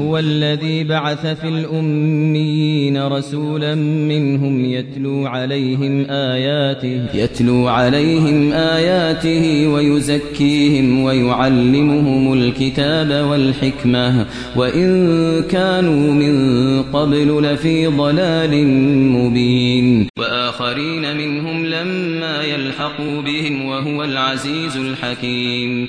هو الذي بعث في الأميين رسولا منهم يتلو عليهم آياته يتلو عليهم آياته ويزكيهم ويعلمهم الكتاب والحكمة. وإن كانوا من قبل لفي ضلال مبين. وآخرين منهم لما يلحقوا بهم وهو العزيز الحكيم.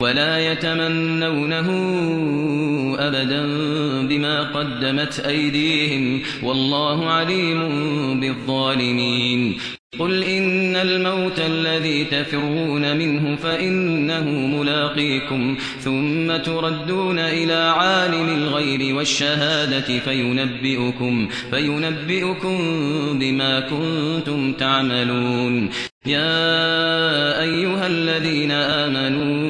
ولا يتمنونه أبدا بما قدمت أيديهم والله عليم بالظالمين. قل إن الموت الذي تفرون منه فإنه ملاقيكم ثم تردون إلى عالم الغيب والشهادة فينبئكم, فينبئكم بما كنتم تعملون. يا أيها الذين آمنوا إذا